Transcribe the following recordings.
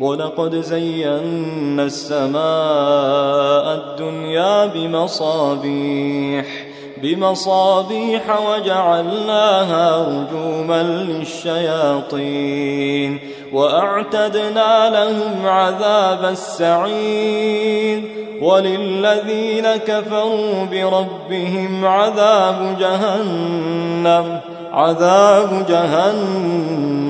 ولقد زينا السماء الدنيا بمصابيح بمصابيح وجعلناها رجوما للشياطين وأعتدنا لهم عذاب السعير وللذين كفروا بربهم عذاب جهنم عذاب جهنم.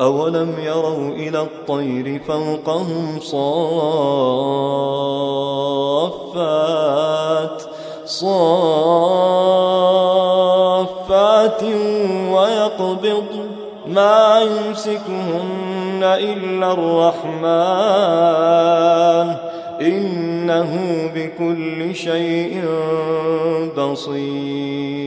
أولم يروا إلى الطير فوقهم صافات صافات ويقبض ما يمسكهن إلا الرحمن إنه بكل شيء بصير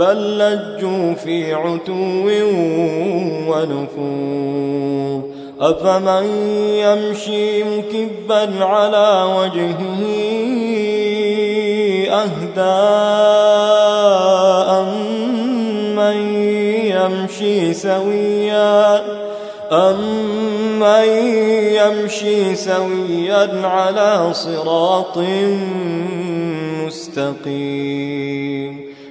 بل لجوا في عتو ونفور. أفمن يمشي مكبا على وجهه أهدى أمن يمشي سويا أمن يمشي سويا على صراط مستقيم.